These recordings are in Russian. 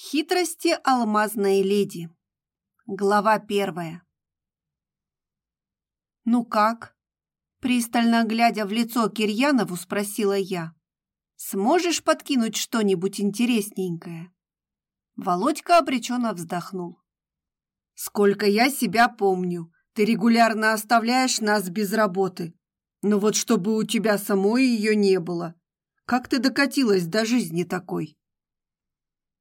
Хитрости алмазной леди. Глава первая. «Ну как?» Пристально глядя в лицо Кирьянову, спросила я. «Сможешь подкинуть что-нибудь интересненькое?» Володька обреченно вздохнул. «Сколько я себя помню, ты регулярно оставляешь нас без работы. Но вот чтобы у тебя самой ее не было. Как ты докатилась до жизни такой?»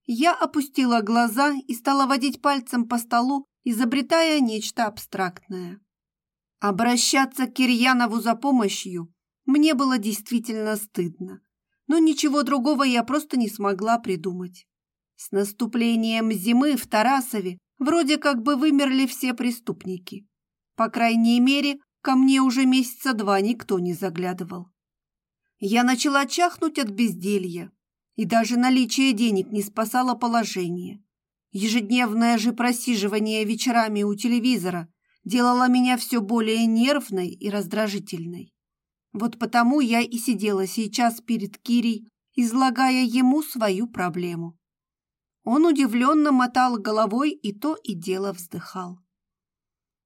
Я опустила глаза и стала водить пальцем по столу, изобретая нечто абстрактное. Обращаться к Кирьянову за помощью мне было действительно стыдно, но ничего другого я просто не смогла придумать. С наступлением зимы в Тарасове вроде как бы вымерли все преступники. По крайней мере, ко мне уже месяца два никто не заглядывал. Я начала чахнуть от безделья, и даже наличие денег не спасало положение. Ежедневное же просиживание вечерами у телевизора делало меня все более нервной и раздражительной. Вот потому я и сидела сейчас перед Кирей, излагая ему свою проблему. Он удивленно мотал головой и то и дело вздыхал.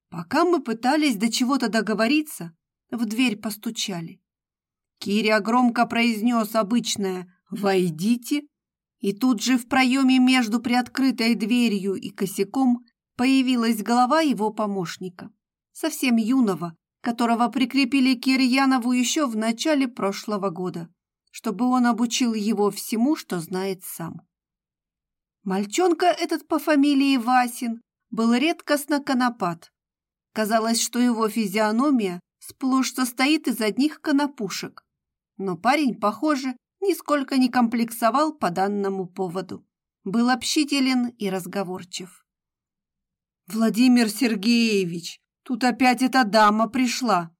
Пока мы пытались до чего-то договориться, в дверь постучали. Киря громко произнес обычное «Войдите!» И тут же в проеме между приоткрытой дверью и косяком появилась голова его помощника, совсем юного, которого прикрепили к Кирьянову еще в начале прошлого года, чтобы он обучил его всему, что знает сам. Мальчонка этот по фамилии Васин был редкостно конопат. Казалось, что его физиономия сплошь состоит из одних конопушек. Но парень, похоже, нисколько не комплексовал по данному поводу. Был общителен и разговорчив. «Владимир Сергеевич, тут опять эта дама пришла!»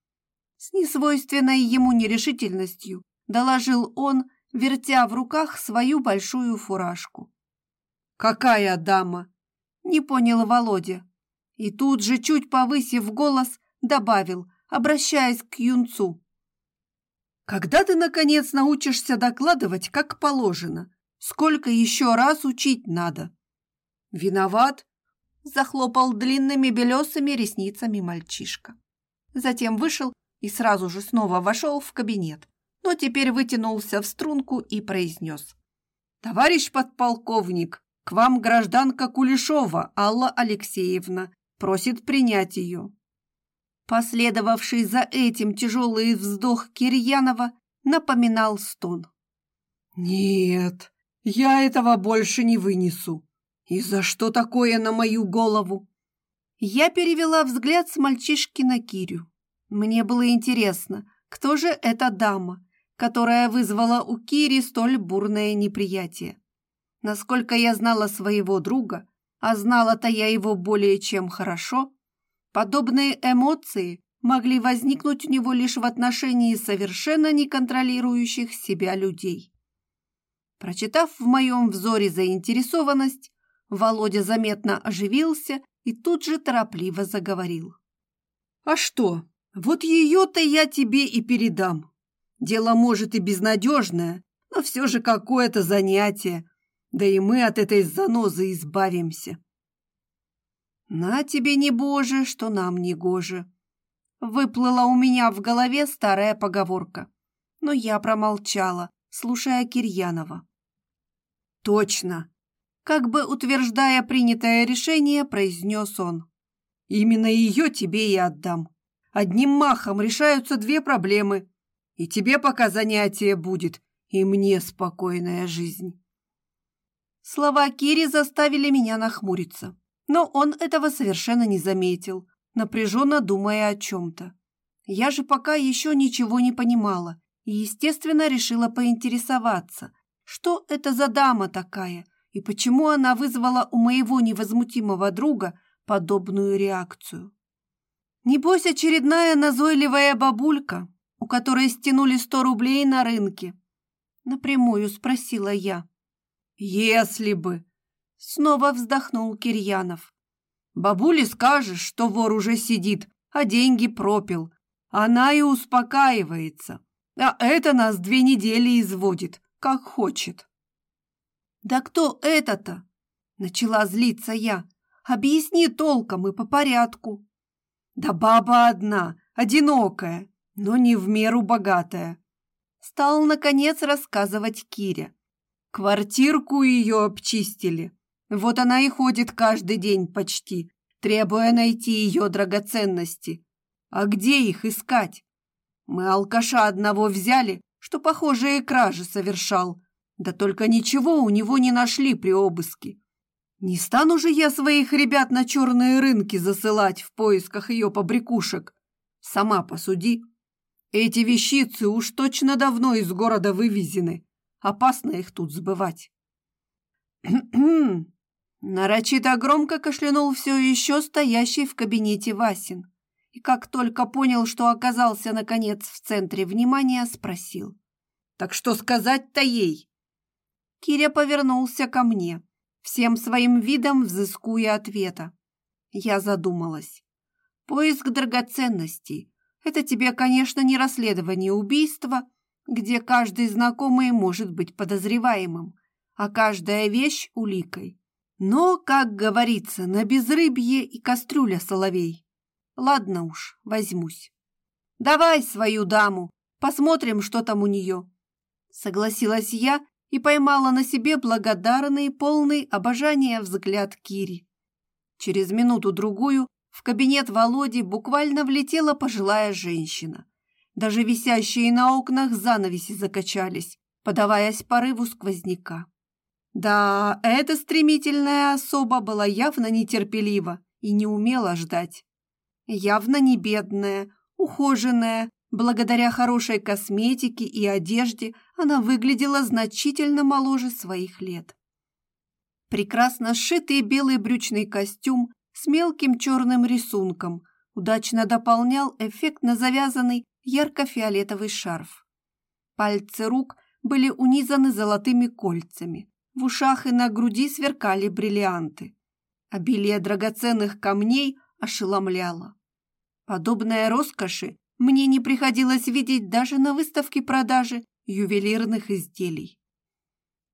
С несвойственной ему нерешительностью доложил он, вертя в руках свою большую фуражку. «Какая дама?» — не понял Володя. И тут же, чуть повысив голос, добавил, обращаясь к юнцу. Когда ты, наконец, научишься докладывать, как положено? Сколько еще раз учить надо? Виноват? Захлопал длинными белесыми ресницами мальчишка. Затем вышел и сразу же снова вошел в кабинет, но теперь вытянулся в струнку и произнес. «Товарищ подполковник, к вам гражданка Кулешова Алла Алексеевна просит принять ее». Последовавший за этим тяжелый вздох Кирьянова напоминал стон. «Нет, я этого больше не вынесу. И за что такое на мою голову?» Я перевела взгляд с мальчишки на Кирю. Мне было интересно, кто же эта дама, которая вызвала у Кири столь бурное неприятие. Насколько я знала своего друга, а знала-то я его более чем хорошо, Подобные эмоции могли возникнуть у него лишь в отношении совершенно неконтролирующих себя людей. Прочитав в моем взоре заинтересованность, Володя заметно оживился и тут же торопливо заговорил. «А что, вот ее-то я тебе и передам. Дело, может, и безнадежное, но все же какое-то занятие, да и мы от этой занозы избавимся». «На тебе не боже, что нам не гоже!» Выплыла у меня в голове старая поговорка, но я промолчала, слушая Кирьянова. «Точно!» Как бы утверждая принятое решение, произнес он. «Именно ее тебе и отдам. Одним махом решаются две проблемы. И тебе пока занятие будет, и мне спокойная жизнь». Слова Кири заставили меня нахмуриться но он этого совершенно не заметил, напряженно думая о чем-то. Я же пока еще ничего не понимала и, естественно, решила поинтересоваться, что это за дама такая и почему она вызвала у моего невозмутимого друга подобную реакцию. Небось, очередная назойливая бабулька, у которой стянули сто рублей на рынке. Напрямую спросила я. «Если бы!» Снова вздохнул Кирьянов. Бабуле скажешь, что вор уже сидит, а деньги пропил. Она и успокаивается. А это нас две недели изводит, как хочет. Да кто это-то? Начала злиться я. Объясни толком и по порядку. Да баба одна, одинокая, но не в меру богатая. Стал, наконец, рассказывать Киря. Квартирку ее обчистили. Вот она и ходит каждый день почти, требуя найти ее драгоценности. А где их искать? Мы алкаша одного взяли, что похожие кражи совершал. Да только ничего у него не нашли при обыске. Не стану же я своих ребят на черные рынки засылать в поисках ее побрякушек. Сама посуди. Эти вещицы уж точно давно из города вывезены. Опасно их тут сбывать. Нарочито громко кашлянул все еще стоящий в кабинете Васин. И как только понял, что оказался, наконец, в центре внимания, спросил. «Так что сказать-то ей?» Киря повернулся ко мне, всем своим видом взыскуя ответа. Я задумалась. Поиск драгоценностей – это тебе, конечно, не расследование убийства, где каждый знакомый может быть подозреваемым, а каждая вещь – уликой. Но, как говорится, на безрыбье и кастрюля соловей. Ладно уж, возьмусь. Давай свою даму, посмотрим, что там у нее. Согласилась я и поймала на себе благодарный, полный обожания взгляд Кири. Через минуту-другую в кабинет Володи буквально влетела пожилая женщина. Даже висящие на окнах занавеси закачались, подаваясь порыву сквозняка. Да, эта стремительная особа была явно нетерпелива и не умела ждать. Явно не бедная, ухоженная, благодаря хорошей косметике и одежде она выглядела значительно моложе своих лет. Прекрасно сшитый белый брючный костюм с мелким черным рисунком удачно дополнял эффектно завязанный ярко-фиолетовый шарф. Пальцы рук были унизаны золотыми кольцами, в ушах и на груди сверкали бриллианты. Обилие драгоценных камней ошеломляло. Подобная роскоши мне не приходилось видеть даже на выставке продажи ювелирных изделий.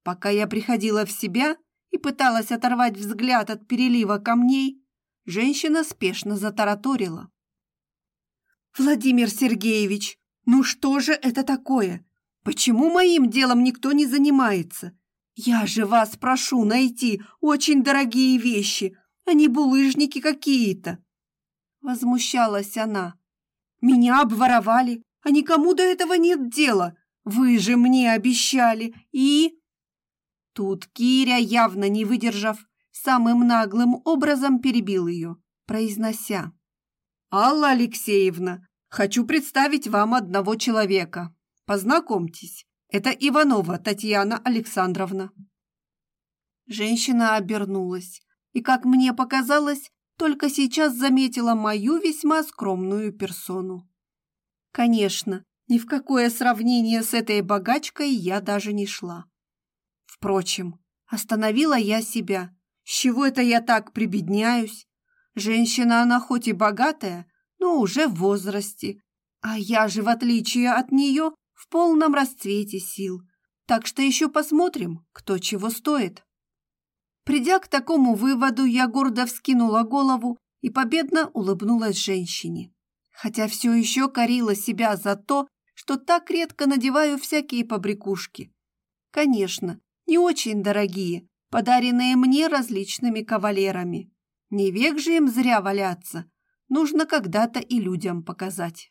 Пока я приходила в себя и пыталась оторвать взгляд от перелива камней, женщина спешно затараторила. «Владимир Сергеевич, ну что же это такое? Почему моим делом никто не занимается? Я же вас прошу найти очень дорогие вещи, а не булыжники какие-то. Возмущалась она. Меня обворовали, а никому до этого нет дела. Вы же мне обещали и... Тут Киря, явно не выдержав, самым наглым образом перебил ее, произнося. «Алла Алексеевна, хочу представить вам одного человека. Познакомьтесь, это Иванова Татьяна Александровна. Женщина обернулась и, как мне показалось, только сейчас заметила мою весьма скромную персону. Конечно, ни в какое сравнение с этой богачкой я даже не шла. Впрочем, остановила я себя. С чего это я так прибедняюсь? Женщина она хоть и богатая, но уже в возрасте. А я же, в отличие от нее, в полном расцвете сил. Так что еще посмотрим, кто чего стоит. Придя к такому выводу, я гордо вскинула голову и победно улыбнулась женщине. Хотя все еще корила себя за то, что так редко надеваю всякие побрякушки. Конечно, не очень дорогие, подаренные мне различными кавалерами. Не век же им зря валяться, нужно когда-то и людям показать.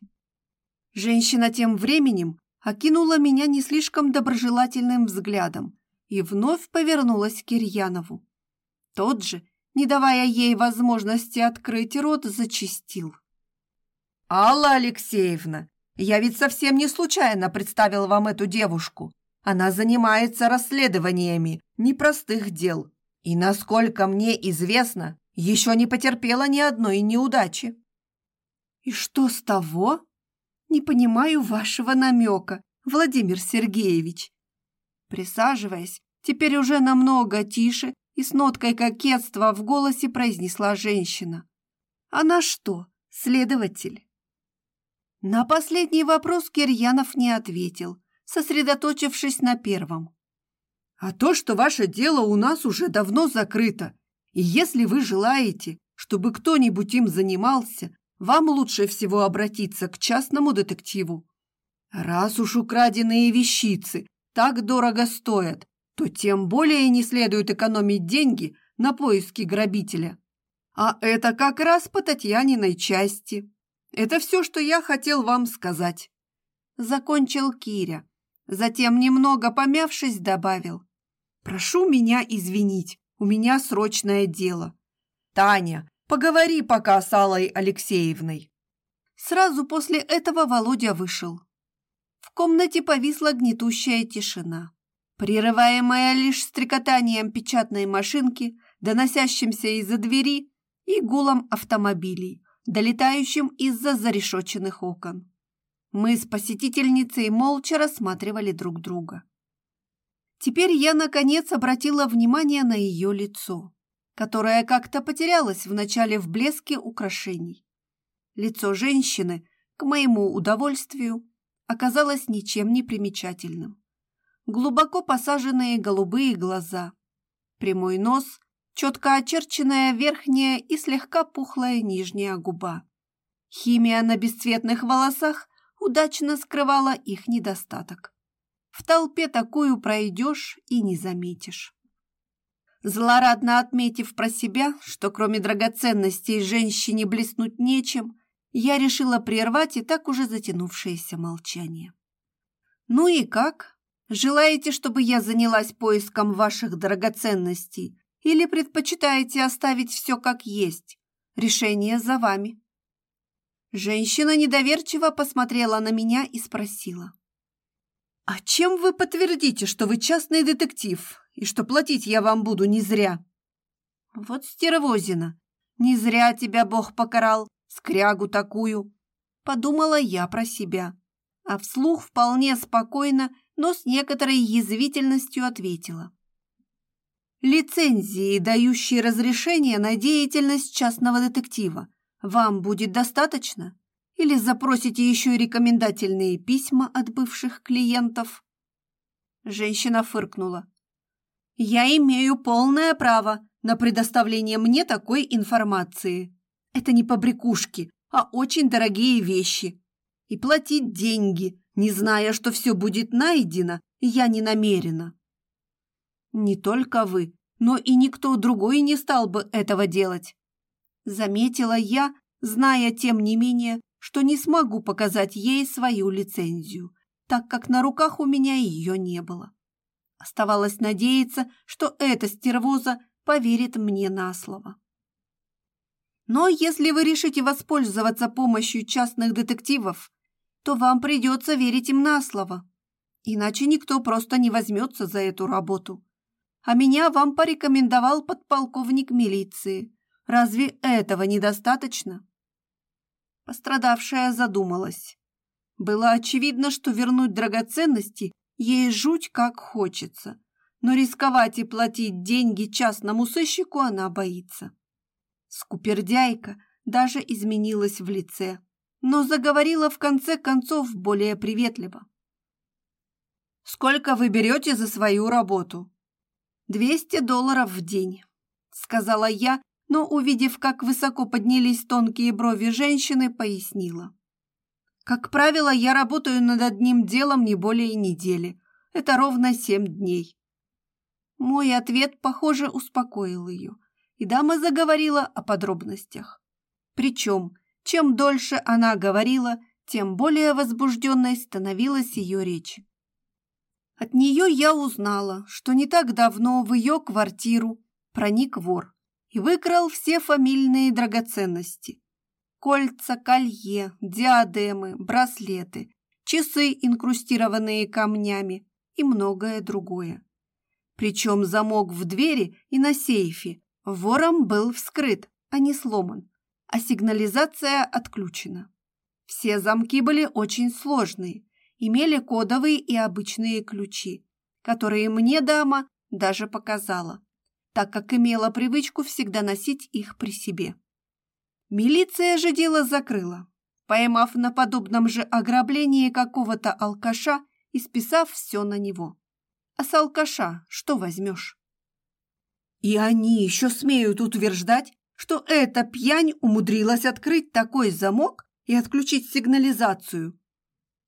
Женщина тем временем окинула меня не слишком доброжелательным взглядом и вновь повернулась к Кирьянову. Тот же, не давая ей возможности открыть рот, зачистил. «Алла Алексеевна, я ведь совсем не случайно представил вам эту девушку. Она занимается расследованиями непростых дел и, насколько мне известно, еще не потерпела ни одной неудачи». «И что с того?» Не понимаю вашего намека, Владимир Сергеевич. Присаживаясь, теперь уже намного тише и с ноткой кокетства в голосе произнесла женщина. Она что, следователь? На последний вопрос Кирьянов не ответил, сосредоточившись на первом. а то, что ваше дело у нас уже давно закрыто. И если вы желаете, чтобы кто-нибудь им занимался, вам лучше всего обратиться к частному детективу. Раз уж украденные вещицы так дорого стоят, то тем более не следует экономить деньги на поиски грабителя. А это как раз по Татьяниной части. Это все, что я хотел вам сказать. Закончил Киря. Затем, немного помявшись, добавил. Прошу меня извинить, у меня срочное дело. Таня, поговори пока с Аллой Алексеевной. Сразу после этого Володя вышел. В комнате повисла гнетущая тишина, прерываемая лишь стрекотанием печатной машинки, доносящимся из-за двери, и гулом автомобилей, долетающим из-за зарешоченных окон. Мы с посетительницей молча рассматривали друг друга. Теперь я, наконец, обратила внимание на ее лицо, которое как-то потерялось вначале в блеске украшений. Лицо женщины, к моему удовольствию, оказалось ничем не примечательным. Глубоко посаженные голубые глаза, прямой нос, четко очерченная верхняя и слегка пухлая нижняя губа. Химия на бесцветных волосах удачно скрывала их недостаток. В толпе такую пройдешь и не заметишь. Злорадно отметив про себя, что кроме драгоценностей женщине блеснуть нечем, я решила прервать и так уже затянувшееся молчание. «Ну и как? Желаете, чтобы я занялась поиском ваших драгоценностей или предпочитаете оставить все как есть? Решение за вами». Женщина недоверчиво посмотрела на меня и спросила. «А чем вы подтвердите, что вы частный детектив и что платить я вам буду не зря?» «Вот стервозина! Не зря тебя Бог покарал, скрягу такую!» Подумала я про себя, а вслух вполне спокойно, но с некоторой язвительностью ответила. «Лицензии, дающие разрешение на деятельность частного детектива, вам будет достаточно?» Или запросите еще и рекомендательные письма от бывших клиентов?» Женщина фыркнула. «Я имею полное право на предоставление мне такой информации. Это не побрякушки, а очень дорогие вещи. И платить деньги, не зная, что все будет найдено, я не намерена». «Не только вы, но и никто другой не стал бы этого делать», заметила я, зная, тем не менее, что не смогу показать ей свою лицензию, так как на руках у меня ее не было. Оставалось надеяться, что эта стервоза поверит мне на слово. Но если вы решите воспользоваться помощью частных детективов, то вам придется верить им на слово, иначе никто просто не возьмется за эту работу. А меня вам порекомендовал подполковник милиции. Разве этого недостаточно? Пострадавшая задумалась. Было очевидно, что вернуть драгоценности ей жуть как хочется, но рисковать и платить деньги частному сыщику она боится. Скупердяйка даже изменилась в лице, но заговорила в конце концов более приветливо. «Сколько вы берете за свою работу?» «Двести долларов в день», — сказала я, но, увидев, как высоко поднялись тонкие брови женщины, пояснила. «Как правило, я работаю над одним делом не более недели. Это ровно семь дней». Мой ответ, похоже, успокоил ее, и дама заговорила о подробностях. Причем, чем дольше она говорила, тем более возбужденной становилась ее речь. От нее я узнала, что не так давно в ее квартиру проник вор и выкрал все фамильные драгоценности. Кольца, колье, диадемы, браслеты, часы, инкрустированные камнями и многое другое. Причем замок в двери и на сейфе вором был вскрыт, а не сломан, а сигнализация отключена. Все замки были очень сложные, имели кодовые и обычные ключи, которые мне дама даже показала так как имела привычку всегда носить их при себе. Милиция же дело закрыла, поймав на подобном же ограблении какого-то алкаша и списав все на него. А с алкаша что возьмешь? И они еще смеют утверждать, что эта пьянь умудрилась открыть такой замок и отключить сигнализацию.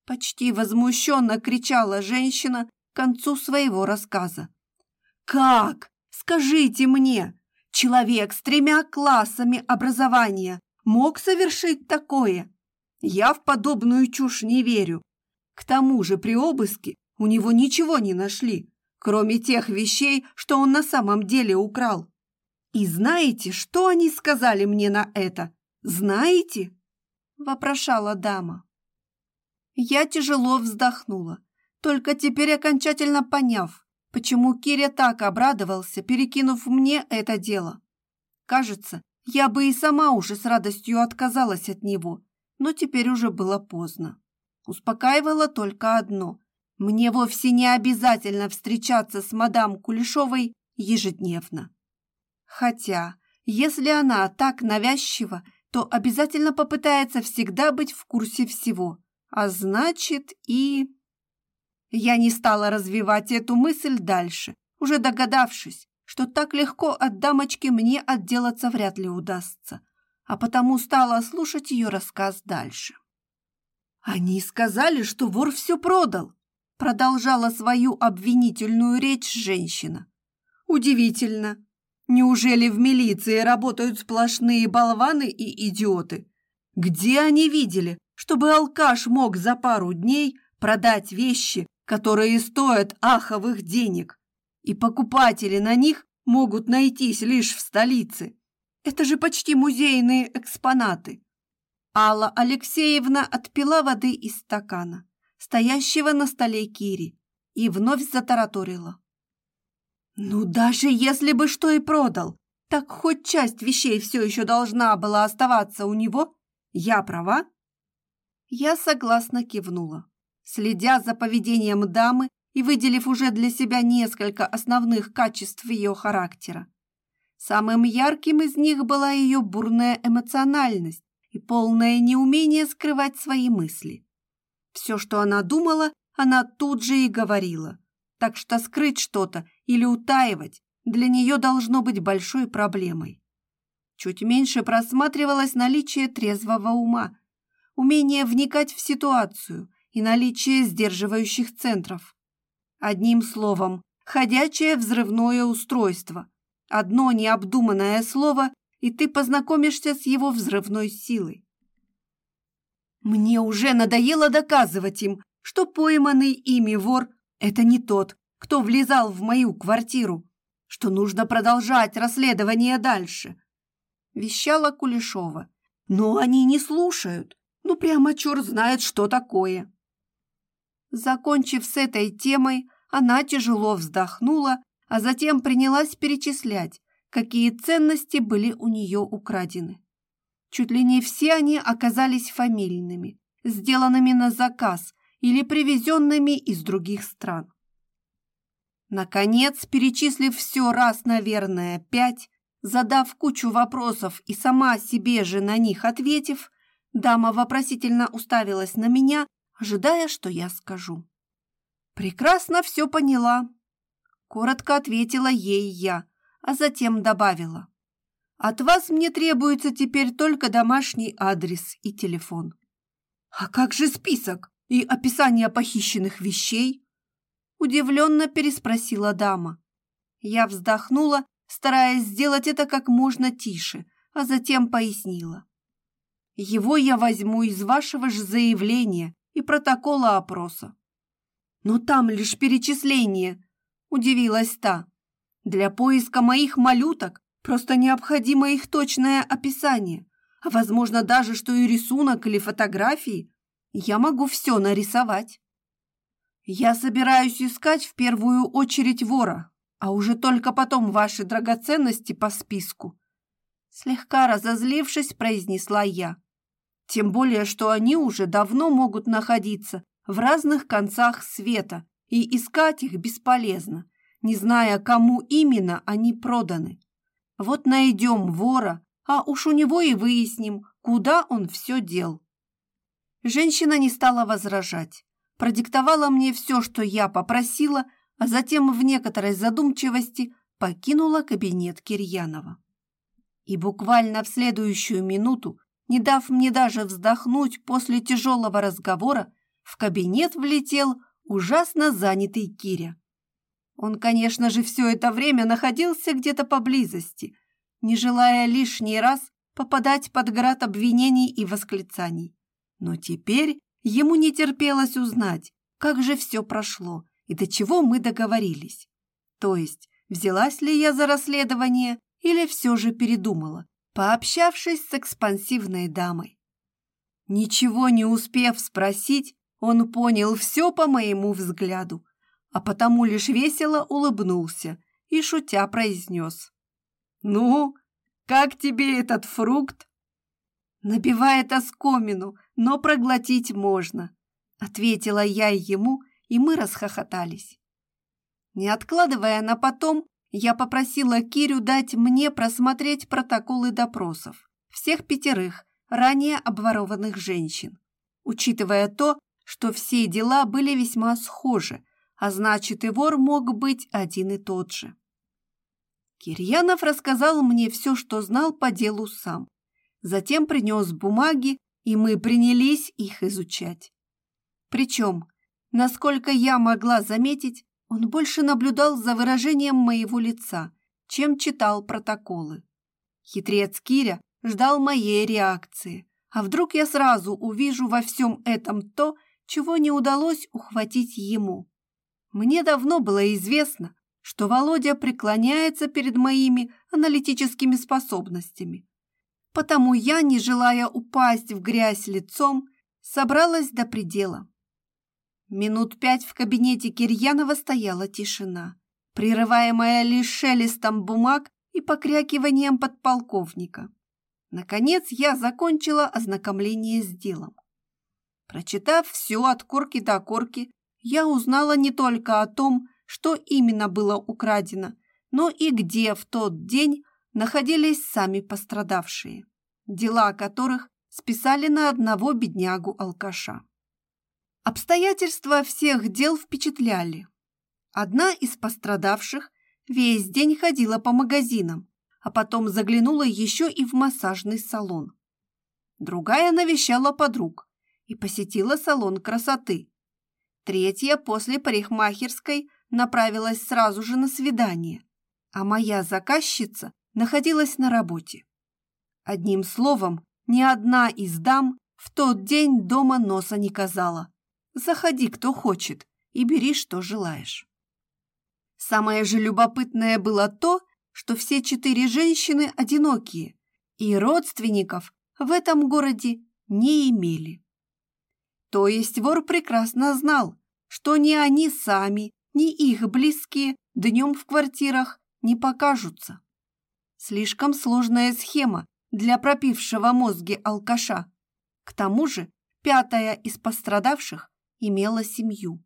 Почти возмущенно кричала женщина к концу своего рассказа. «Как? Скажите мне, человек с тремя классами образования мог совершить такое? Я в подобную чушь не верю. К тому же при обыске у него ничего не нашли, кроме тех вещей, что он на самом деле украл. И знаете, что они сказали мне на это? Знаете?» – вопрошала дама. Я тяжело вздохнула, только теперь окончательно поняв, почему Киря так обрадовался, перекинув мне это дело. Кажется, я бы и сама уже с радостью отказалась от него, но теперь уже было поздно. Успокаивало только одно. Мне вовсе не обязательно встречаться с мадам Кулешовой ежедневно. Хотя, если она так навязчива, то обязательно попытается всегда быть в курсе всего, а значит и... Я не стала развивать эту мысль дальше, уже догадавшись, что так легко от дамочки мне отделаться вряд ли удастся, а потому стала слушать ее рассказ дальше. «Они сказали, что вор все продал», продолжала свою обвинительную речь женщина. «Удивительно. Неужели в милиции работают сплошные болваны и идиоты? Где они видели, чтобы алкаш мог за пару дней продать вещи, которые стоят аховых денег, и покупатели на них могут найтись лишь в столице. Это же почти музейные экспонаты. Алла Алексеевна отпила воды из стакана, стоящего на столе Кири, и вновь затараторила. «Ну, даже если бы что и продал, так хоть часть вещей все еще должна была оставаться у него. Я права?» Я согласно кивнула следя за поведением дамы и выделив уже для себя несколько основных качеств ее характера. Самым ярким из них была ее бурная эмоциональность и полное неумение скрывать свои мысли. Все, что она думала, она тут же и говорила, так что скрыть что-то или утаивать для нее должно быть большой проблемой. Чуть меньше просматривалось наличие трезвого ума, умение вникать в ситуацию и наличие сдерживающих центров. Одним словом, ходячее взрывное устройство. Одно необдуманное слово, и ты познакомишься с его взрывной силой. Мне уже надоело доказывать им, что пойманный ими вор – это не тот, кто влезал в мою квартиру, что нужно продолжать расследование дальше. Вещала Кулешова. Но они не слушают. Ну, прямо черт знает, что такое. Закончив с этой темой, она тяжело вздохнула, а затем принялась перечислять, какие ценности были у нее украдены. Чуть ли не все они оказались фамильными, сделанными на заказ или привезенными из других стран. Наконец, перечислив все раз, наверное, пять, задав кучу вопросов и сама себе же на них ответив, дама вопросительно уставилась на меня, ожидая, что я скажу. «Прекрасно все поняла», — коротко ответила ей я, а затем добавила. «От вас мне требуется теперь только домашний адрес и телефон». «А как же список и описание похищенных вещей?» Удивленно переспросила дама. Я вздохнула, стараясь сделать это как можно тише, а затем пояснила. «Его я возьму из вашего же заявления и протокола опроса. «Но там лишь перечисление», – удивилась та. «Для поиска моих малюток просто необходимо их точное описание, а возможно даже, что и рисунок или фотографии. Я могу все нарисовать». «Я собираюсь искать в первую очередь вора, а уже только потом ваши драгоценности по списку», слегка разозлившись, произнесла я. Тем более, что они уже давно могут находиться в разных концах света, и искать их бесполезно, не зная, кому именно они проданы. Вот найдем вора, а уж у него и выясним, куда он все дел. Женщина не стала возражать, продиктовала мне все, что я попросила, а затем в некоторой задумчивости покинула кабинет Кирьянова. И буквально в следующую минуту, не дав мне даже вздохнуть после тяжелого разговора, в кабинет влетел ужасно занятый Киря. Он, конечно же, все это время находился где-то поблизости, не желая лишний раз попадать под град обвинений и восклицаний. Но теперь ему не терпелось узнать, как же все прошло и до чего мы договорились. То есть, взялась ли я за расследование или все же передумала, пообщавшись с экспансивной дамой. Ничего не успев спросить, он понял все по моему взгляду, а потому лишь весело улыбнулся и, шутя, произнес. «Ну, как тебе этот фрукт?» «Набивает оскомину, но проглотить можно», — ответила я ему, и мы расхохотались. Не откладывая на потом, я попросила Кирю дать мне просмотреть протоколы допросов всех пятерых ранее обворованных женщин, учитывая то, что все дела были весьма схожи, а значит и вор мог быть один и тот же. Кирьянов рассказал мне все, что знал по делу сам. Затем принес бумаги, и мы принялись их изучать. Причем, насколько я могла заметить, он больше наблюдал за выражением моего лица, чем читал протоколы. Хитрец Киря ждал моей реакции. А вдруг я сразу увижу во всем этом то, чего не удалось ухватить ему. Мне давно было известно, что Володя преклоняется перед моими аналитическими способностями. Потому я, не желая упасть в грязь лицом, собралась до предела. Минут пять в кабинете Кирьянова стояла тишина, прерываемая лишь шелестом бумаг и покрякиванием подполковника. Наконец я закончила ознакомление с делом. Прочитав все от корки до корки, я узнала не только о том, что именно было украдено, но и где в тот день находились сами пострадавшие, дела которых списали на одного беднягу-алкаша. Обстоятельства всех дел впечатляли. Одна из пострадавших весь день ходила по магазинам, а потом заглянула еще и в массажный салон. Другая навещала подруг, и посетила салон красоты. Третья после парикмахерской направилась сразу же на свидание, а моя заказчица находилась на работе. Одним словом, ни одна из дам в тот день дома носа не казала. Заходи, кто хочет, и бери, что желаешь. Самое же любопытное было то, что все четыре женщины одинокие, и родственников в этом городе не имели. То есть вор прекрасно знал, что ни они сами, ни их близкие днем в квартирах не покажутся. Слишком сложная схема для пропившего мозги алкаша. К тому же пятая из пострадавших имела семью.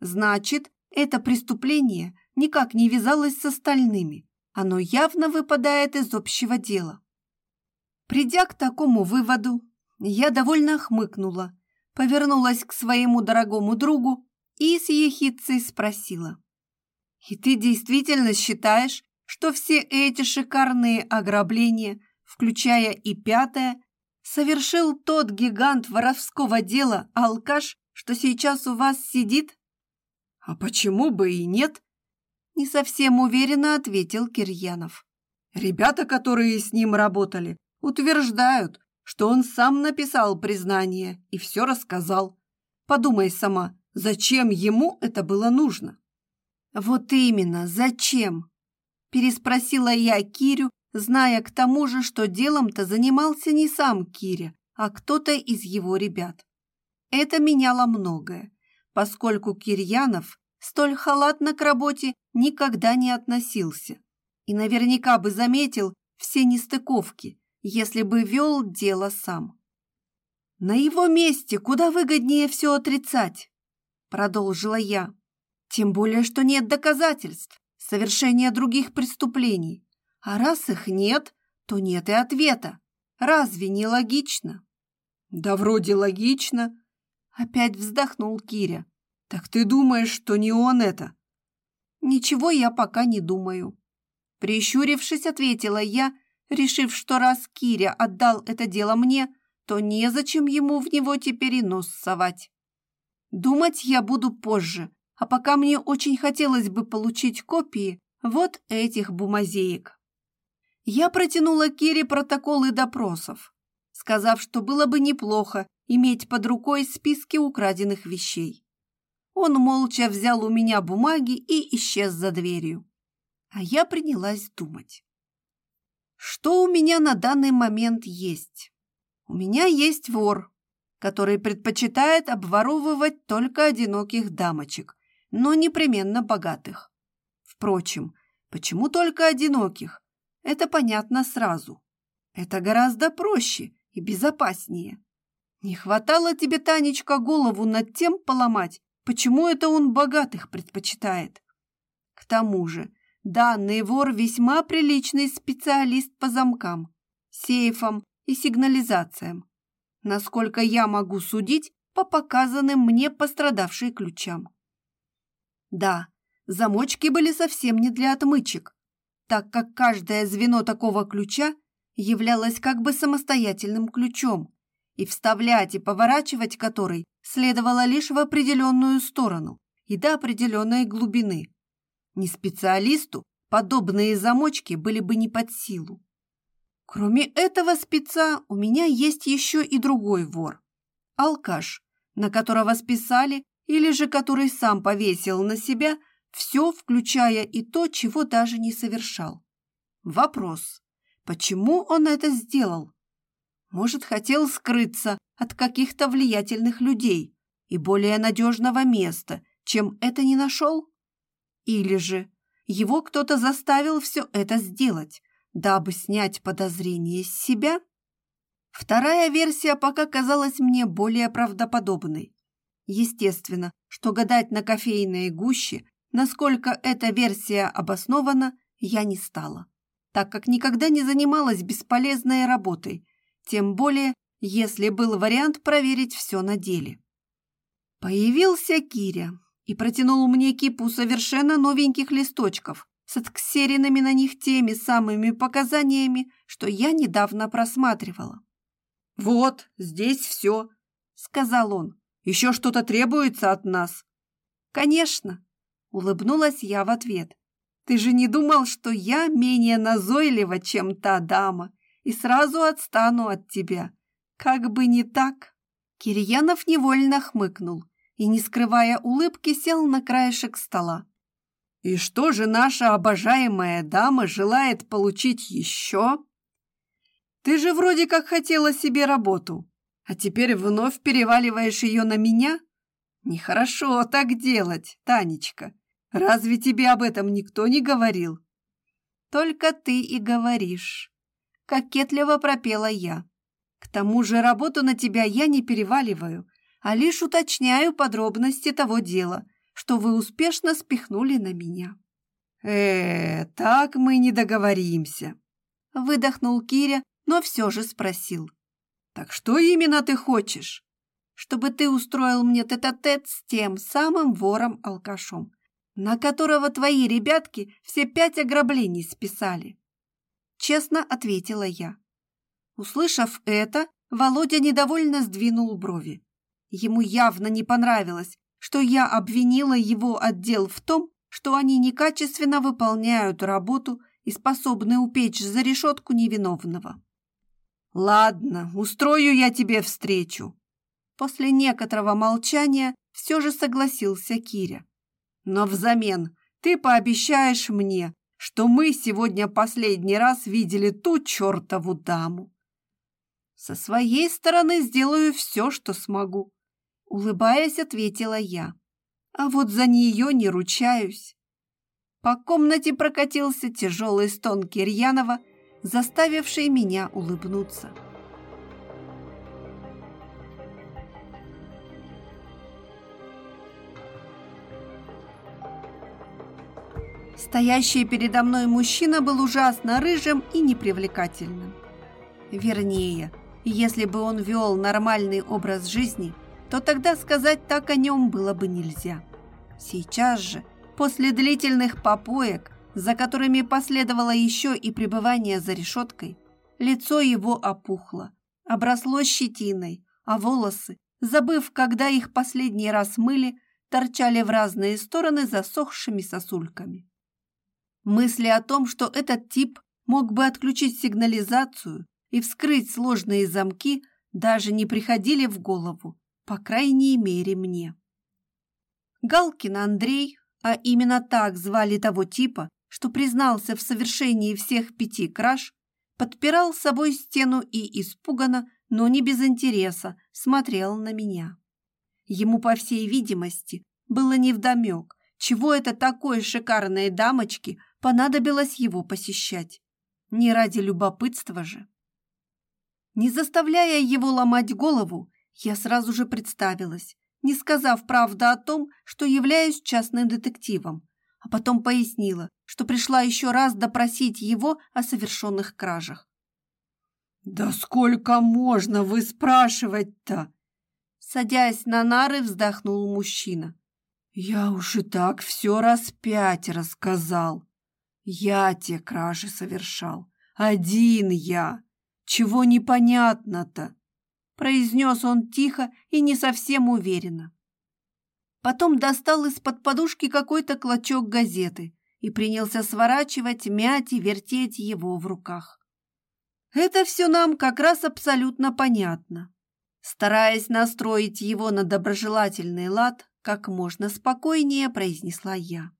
Значит, это преступление никак не вязалось с остальными. Оно явно выпадает из общего дела. Придя к такому выводу, я довольно хмыкнула повернулась к своему дорогому другу и с ехидцей спросила. «И ты действительно считаешь, что все эти шикарные ограбления, включая и пятое, совершил тот гигант воровского дела, алкаш, что сейчас у вас сидит?» «А почему бы и нет?» Не совсем уверенно ответил Кирьянов. «Ребята, которые с ним работали, утверждают, что он сам написал признание и все рассказал. Подумай сама, зачем ему это было нужно? Вот именно, зачем? Переспросила я Кирю, зная к тому же, что делом-то занимался не сам Киря, а кто-то из его ребят. Это меняло многое, поскольку Кирьянов столь халатно к работе никогда не относился и наверняка бы заметил все нестыковки, если бы вел дело сам. На его месте куда выгоднее все отрицать, продолжила я. Тем более, что нет доказательств совершения других преступлений. А раз их нет, то нет и ответа. Разве не логично? Да вроде логично. Опять вздохнул Киря. Так ты думаешь, что не он это? Ничего я пока не думаю. Прищурившись, ответила я, решив, что раз Киря отдал это дело мне, то незачем ему в него теперь и нос совать. Думать я буду позже, а пока мне очень хотелось бы получить копии вот этих бумазеек. Я протянула Кире протоколы допросов, сказав, что было бы неплохо иметь под рукой списки украденных вещей. Он молча взял у меня бумаги и исчез за дверью. А я принялась думать. Что у меня на данный момент есть? У меня есть вор, который предпочитает обворовывать только одиноких дамочек, но непременно богатых. Впрочем, почему только одиноких? Это понятно сразу. Это гораздо проще и безопаснее. Не хватало тебе, Танечка, голову над тем поломать, почему это он богатых предпочитает. К тому же, данный вор весьма приличный специалист по замкам, сейфам и сигнализациям. Насколько я могу судить по показанным мне пострадавшей ключам. Да, замочки были совсем не для отмычек, так как каждое звено такого ключа являлось как бы самостоятельным ключом, и вставлять и поворачивать который следовало лишь в определенную сторону и до определенной глубины. Не специалисту подобные замочки были бы не под силу. Кроме этого спеца у меня есть еще и другой вор. Алкаш, на которого списали или же который сам повесил на себя все, включая и то, чего даже не совершал. Вопрос, почему он это сделал? Может, хотел скрыться от каких-то влиятельных людей и более надежного места, чем это не нашел? Или же его кто-то заставил все это сделать, дабы снять подозрение с себя? Вторая версия пока казалась мне более правдоподобной. Естественно, что гадать на кофейной гуще, насколько эта версия обоснована, я не стала, так как никогда не занималась бесполезной работой, тем более, если был вариант проверить все на деле. Появился Киря и протянул мне кипу совершенно новеньких листочков с отксеренными на них теми самыми показаниями, что я недавно просматривала. «Вот, здесь все», — сказал он. Еще что-то требуется от нас?» «Конечно», — улыбнулась я в ответ. «Ты же не думал, что я менее назойлива, чем та дама, и сразу отстану от тебя? Как бы не так!» Кирьянов невольно хмыкнул и, не скрывая улыбки, сел на краешек стола. «И что же наша обожаемая дама желает получить еще?» «Ты же вроде как хотела себе работу а теперь вновь переваливаешь ее на меня? Нехорошо так делать, Танечка. Разве тебе об этом никто не говорил? Только ты и говоришь. Кокетливо пропела я. К тому же работу на тебя я не переваливаю, а лишь уточняю подробности того дела, что вы успешно спихнули на меня. Э, так мы не договоримся. Выдохнул Киря, но все же спросил. Так что именно ты хочешь? Чтобы ты устроил мне тет-а-тет -тет с тем самым вором-алкашом, на которого твои ребятки все пять ограблений списали. Честно ответила я. Услышав это, Володя недовольно сдвинул брови. Ему явно не понравилось, что я обвинила его отдел в том, что они некачественно выполняют работу и способны упечь за решетку невиновного. «Ладно, устрою я тебе встречу». После некоторого молчания все же согласился Киря. «Но взамен ты пообещаешь мне, что мы сегодня последний раз видели ту чертову даму». «Со своей стороны сделаю все, что смогу», — улыбаясь, ответила я. «А вот за нее не ручаюсь». По комнате прокатился тяжелый стон Кирьянова, заставивший меня улыбнуться. Стоящий передо мной мужчина был ужасно рыжим и непривлекательным. Вернее, если бы он вел нормальный образ жизни, то тогда сказать так о нем было бы нельзя. Сейчас же, После длительных попоек, за которыми последовало еще и пребывание за решеткой, лицо его опухло, обросло щетиной, а волосы, забыв, когда их последний раз мыли, торчали в разные стороны засохшими сосульками. Мысли о том, что этот тип мог бы отключить сигнализацию и вскрыть сложные замки, даже не приходили в голову, по крайней мере мне. Галкин Андрей, а именно так звали того типа, что признался в совершении всех пяти краж, подпирал собой стену и испуганно, но не без интереса, смотрел на меня. Ему, по всей видимости, было невдомек, чего это такой шикарной дамочке понадобилось его посещать. Не ради любопытства же. Не заставляя его ломать голову, я сразу же представилась, не сказав правду о том, что являюсь частным детективом, а потом пояснила, что пришла еще раз допросить его о совершенных кражах. «Да сколько можно вы спрашивать-то?» Садясь на нары, вздохнул мужчина. «Я уж и так все раз пять рассказал. Я те кражи совершал. Один я. Чего непонятно-то?» Произнес он тихо и не совсем уверенно. Потом достал из-под подушки какой-то клочок газеты и принялся сворачивать, мять и вертеть его в руках. Это все нам как раз абсолютно понятно. Стараясь настроить его на доброжелательный лад, как можно спокойнее произнесла я.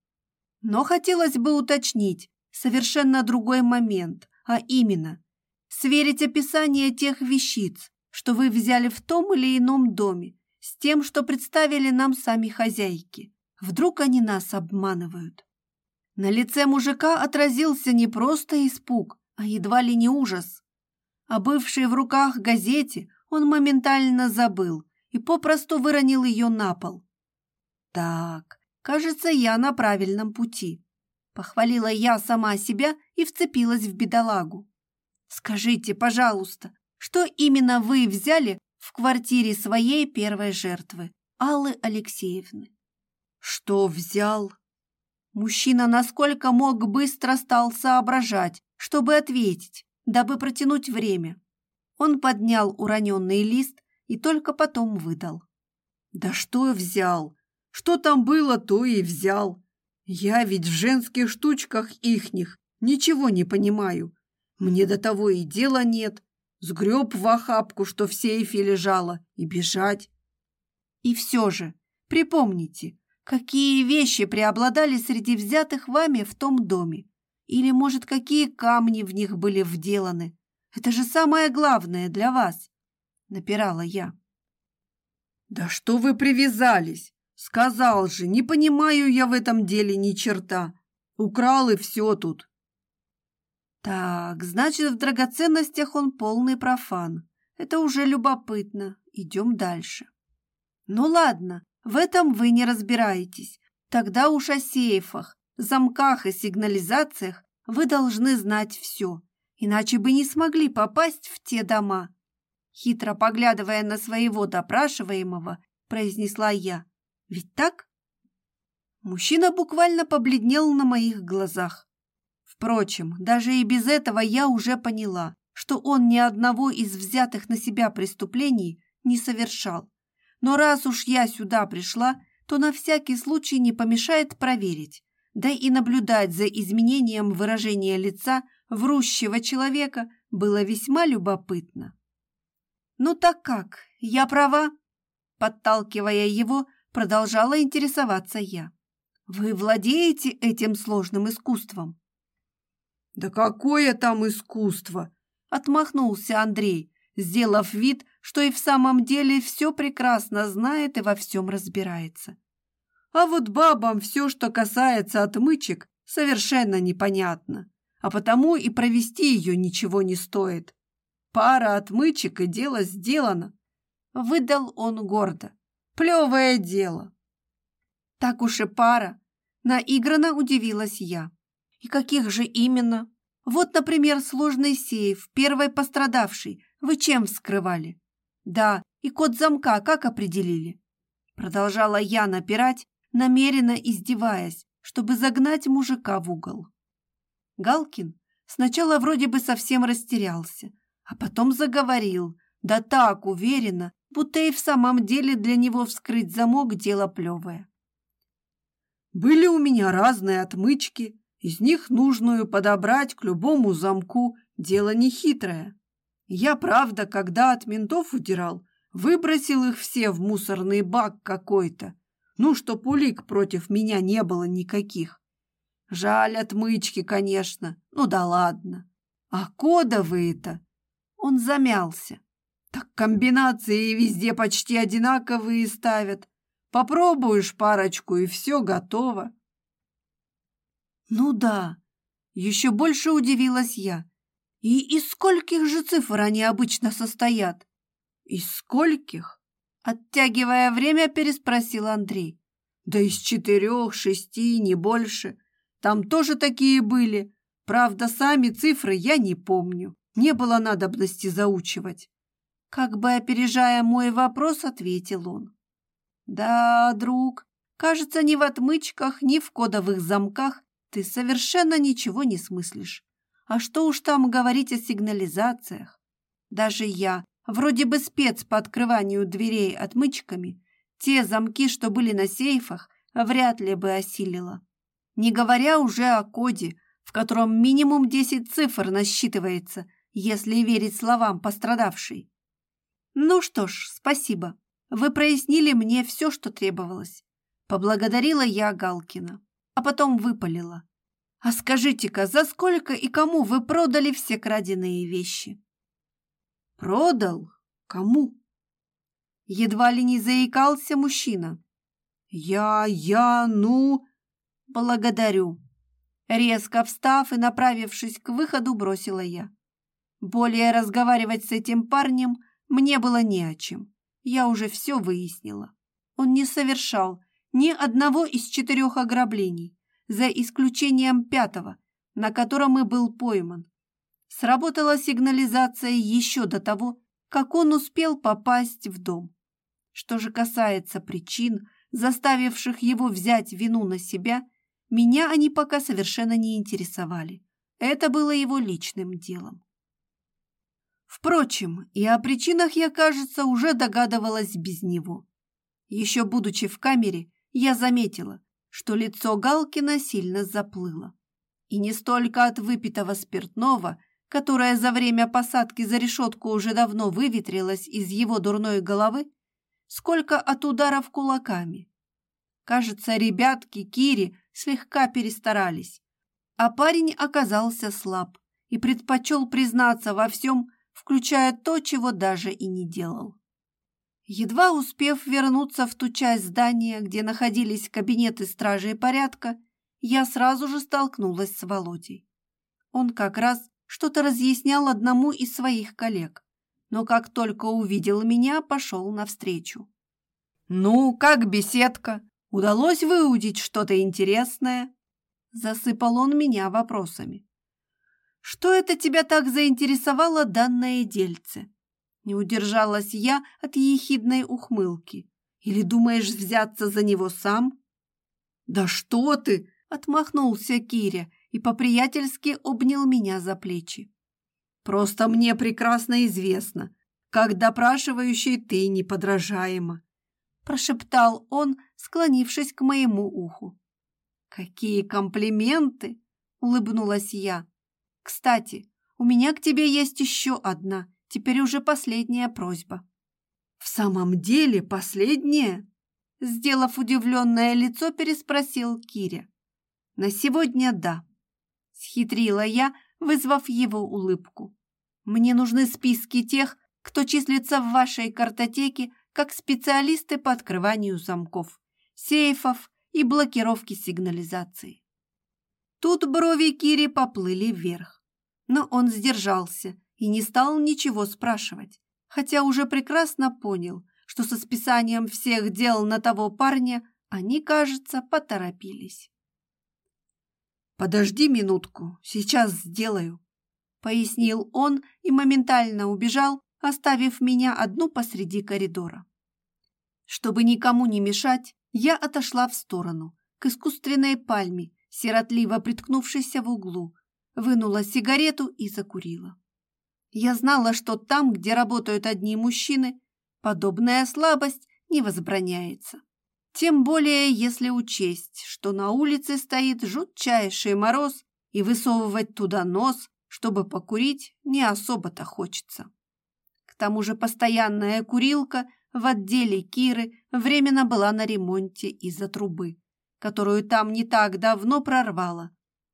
Но хотелось бы уточнить совершенно другой момент, а именно сверить описание тех вещиц, что вы взяли в том или ином доме, с тем, что представили нам сами хозяйки. Вдруг они нас обманывают. На лице мужика отразился не просто испуг, а едва ли не ужас. О бывшей в руках газете он моментально забыл и попросту выронил ее на пол. «Так, кажется, я на правильном пути», — похвалила я сама себя и вцепилась в бедолагу. «Скажите, пожалуйста, что именно вы взяли в квартире своей первой жертвы, Аллы Алексеевны?» «Что взял?» Мужчина насколько мог быстро стал соображать, чтобы ответить, дабы протянуть время. Он поднял уроненный лист и только потом выдал. «Да что взял? Что там было, то и взял. Я ведь в женских штучках ихних ничего не понимаю. Мне до того и дела нет. Сгреб в охапку, что в сейфе лежало, и бежать. И все же, припомните, какие вещи преобладали среди взятых вами в том доме? Или, может, какие камни в них были вделаны? Это же самое главное для вас, напирала я. Да что вы привязались? Сказал же, не понимаю я в этом деле ни черта. Украл и все тут. Так, значит, в драгоценностях он полный профан. Это уже любопытно. Идем дальше. Ну ладно, в этом вы не разбираетесь. Тогда уж о сейфах, замках и сигнализациях вы должны знать все, иначе бы не смогли попасть в те дома. Хитро поглядывая на своего допрашиваемого, произнесла я. Ведь так? Мужчина буквально побледнел на моих глазах. Впрочем, даже и без этого я уже поняла, что он ни одного из взятых на себя преступлений не совершал. Но раз уж я сюда пришла, то на всякий случай не помешает проверить, да и наблюдать за изменением выражения лица врущего человека было весьма любопытно. «Ну так как, я права?» Подталкивая его, продолжала интересоваться я. «Вы владеете этим сложным искусством?» «Да какое там искусство!» — отмахнулся Андрей, сделав вид, что и в самом деле все прекрасно знает и во всем разбирается. А вот бабам все, что касается отмычек, совершенно непонятно, а потому и провести ее ничего не стоит. Пара отмычек и дело сделано. Выдал он гордо. Плевое дело. Так уж и пара. Наигранно удивилась я. И каких же именно? Вот, например, сложный сейф, первой пострадавшей. Вы чем вскрывали? Да, и код замка как определили? Продолжала я напирать, намеренно издеваясь, чтобы загнать мужика в угол. Галкин сначала вроде бы совсем растерялся, а потом заговорил, да так уверенно, будто и в самом деле для него вскрыть замок – дело плевое. Были у меня разные отмычки, из них нужную подобрать к любому замку – дело нехитрое. Я, правда, когда от ментов удирал, выбросил их все в мусорный бак какой-то, ну, чтоб улик против меня не было никаких. Жаль отмычки, конечно, ну да ладно. А кодовые-то? Он замялся. Так комбинации везде почти одинаковые ставят. Попробуешь парочку, и все готово. Ну да, еще больше удивилась я. И из скольких же цифр они обычно состоят? Из скольких? Оттягивая время, переспросил Андрей. Да из четырех, шести, не больше. Там тоже такие были. Правда, сами цифры я не помню. Не было надобности заучивать. Как бы опережая мой вопрос, ответил он. Да, друг, кажется, ни в отмычках, ни в кодовых замках ты совершенно ничего не смыслишь. А что уж там говорить о сигнализациях? Даже я, вроде бы спец по открыванию дверей отмычками, те замки, что были на сейфах, вряд ли бы осилила. Не говоря уже о коде, в котором минимум 10 цифр насчитывается, если верить словам пострадавшей. Ну что ж, спасибо. Вы прояснили мне все, что требовалось. Поблагодарила я Галкина, а потом выпалила. А скажите-ка, за сколько и кому вы продали все краденые вещи? Продал? Кому? Едва ли не заикался мужчина. Я, я, ну... Благодарю. Резко встав и направившись к выходу, бросила я. Более разговаривать с этим парнем мне было не о чем. Я уже все выяснила. Он не совершал ни одного из четырех ограблений, за исключением пятого, на котором и был пойман. Сработала сигнализация еще до того, как он успел попасть в дом. Что же касается причин, заставивших его взять вину на себя, меня они пока совершенно не интересовали. Это было его личным делом. Впрочем, и о причинах я, кажется, уже догадывалась без него. Еще будучи в камере, я заметила, что лицо Галкина сильно заплыло. И не столько от выпитого спиртного, которое за время посадки за решетку уже давно выветрилось из его дурной головы, сколько от ударов кулаками. Кажется, ребятки Кири слегка перестарались, а парень оказался слаб и предпочел признаться во всем, включая то, чего даже и не делал. Едва успев вернуться в ту часть здания, где находились кабинеты стражи и порядка, я сразу же столкнулась с Володей. Он как раз что-то разъяснял одному из своих коллег, но как только увидел меня, пошел навстречу. «Ну, как беседка? Удалось выудить что-то интересное?» Засыпал он меня вопросами. «Что это тебя так заинтересовало данное дельце?» Не удержалась я от ехидной ухмылки. «Или думаешь взяться за него сам?» «Да что ты!» — отмахнулся Киря и по-приятельски обнял меня за плечи. «Просто мне прекрасно известно, как допрашивающий ты неподражаема», — прошептал он, склонившись к моему уху. «Какие комплименты!» — улыбнулась я. «Кстати, у меня к тебе есть еще одна, теперь уже последняя просьба». «В самом деле последняя?» Сделав удивленное лицо, переспросил Киря. «На сегодня да», — схитрила я, вызвав его улыбку. «Мне нужны списки тех, кто числится в вашей картотеке как специалисты по открыванию замков, сейфов и блокировки сигнализации. Тут брови Кири поплыли вверх, но он сдержался и не стал ничего спрашивать, хотя уже прекрасно понял, что со списанием всех дел на того парня они, кажется, поторопились. «Подожди минутку, сейчас сделаю», — пояснил он и моментально убежал, оставив меня одну посреди коридора. Чтобы никому не мешать, я отошла в сторону, к искусственной пальме, сиротливо приткнувшейся в углу, вынула сигарету и закурила. Я знала, что там, где работают одни мужчины, подобная слабость не возбраняется. Тем более, если учесть, что на улице стоит жутчайший мороз, и высовывать туда нос, чтобы покурить, не особо-то хочется. К тому же постоянная курилка в отделе Киры временно была на ремонте из-за трубы, которую там не так давно прорвало,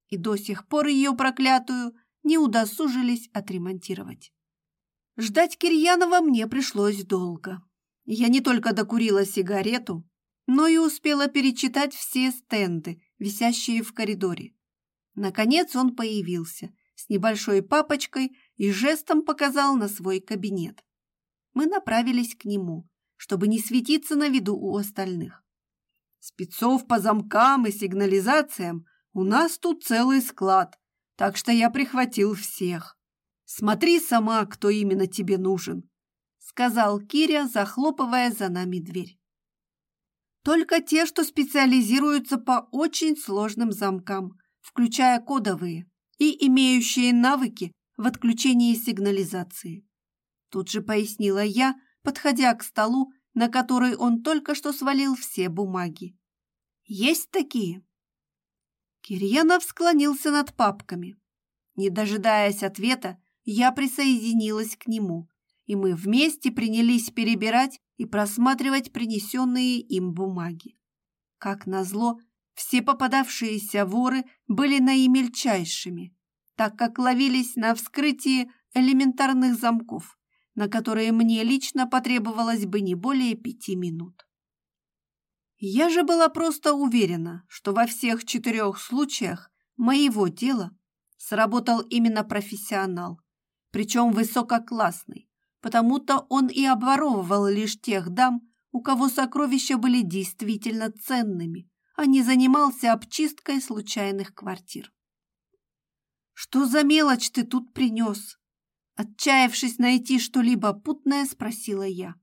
и до сих пор ее проклятую не удосужились отремонтировать. Ждать Кирьянова мне пришлось долго. Я не только докурила сигарету, но и успела перечитать все стенды, висящие в коридоре. Наконец он появился с небольшой папочкой и жестом показал на свой кабинет. Мы направились к нему, чтобы не светиться на виду у остальных. Спецов по замкам и сигнализациям у нас тут целый склад, так что я прихватил всех. Смотри сама, кто именно тебе нужен, сказал Киря, захлопывая за нами дверь. Только те, что специализируются по очень сложным замкам, включая кодовые и имеющие навыки в отключении сигнализации. Тут же пояснила я, подходя к столу, на который он только что свалил все бумаги. Есть такие? Кирьянов склонился над папками. Не дожидаясь ответа, я присоединилась к нему, и мы вместе принялись перебирать и просматривать принесенные им бумаги. Как назло, все попадавшиеся воры были наимельчайшими, так как ловились на вскрытии элементарных замков, на которые мне лично потребовалось бы не более пяти минут. Я же была просто уверена, что во всех четырех случаях моего дела сработал именно профессионал, причем высококлассный, потому-то он и обворовывал лишь тех дам, у кого сокровища были действительно ценными, а не занимался обчисткой случайных квартир. «Что за мелочь ты тут принес?» Отчаявшись найти что-либо путное, спросила я.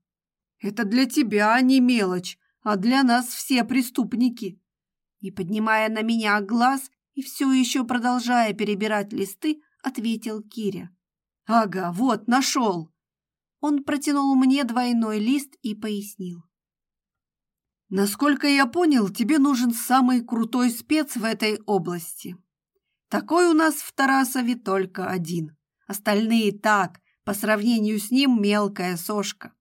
«Это для тебя не мелочь, а для нас все преступники». Не поднимая на меня глаз и все еще продолжая перебирать листы, ответил Киря. «Ага, вот, нашел!» Он протянул мне двойной лист и пояснил. Насколько я понял, тебе нужен самый крутой спец в этой области. Такой у нас в Тарасове только один. Остальные так, по сравнению с ним мелкая сошка.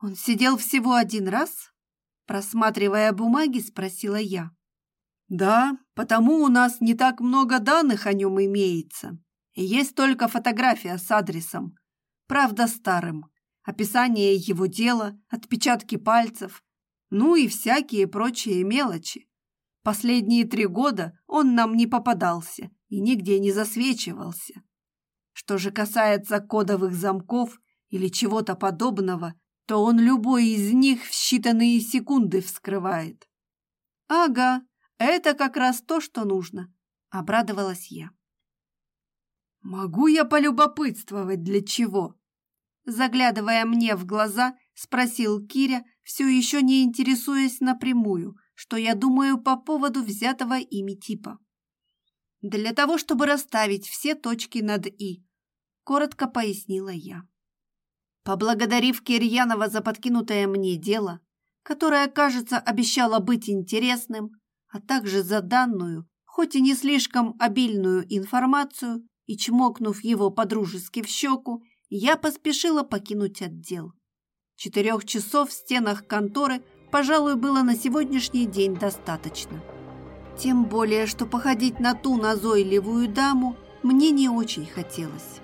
Он сидел всего один раз? Просматривая бумаги, спросила я. Да, потому у нас не так много данных о нем имеется. Есть только фотография с адресом. Правда, старым. Описание его дела, отпечатки пальцев, ну и всякие прочие мелочи. Последние три года он нам не попадался и нигде не засвечивался. Что же касается кодовых замков или чего-то подобного, то он любой из них в считанные секунды вскрывает. Ага, это как раз то, что нужно, обрадовалась я. Могу я полюбопытствовать для чего? Заглядывая мне в глаза, спросил Киря, все еще не интересуясь напрямую, что я думаю по поводу взятого ими типа. «Для того, чтобы расставить все точки над «и», — коротко пояснила я. Поблагодарив Кирьянова за подкинутое мне дело, которое, кажется, обещало быть интересным, а также за данную, хоть и не слишком обильную информацию, и чмокнув его подружески в щеку, я поспешила покинуть отдел. Четырех часов в стенах конторы, пожалуй, было на сегодняшний день достаточно. Тем более, что походить на ту назойливую даму мне не очень хотелось.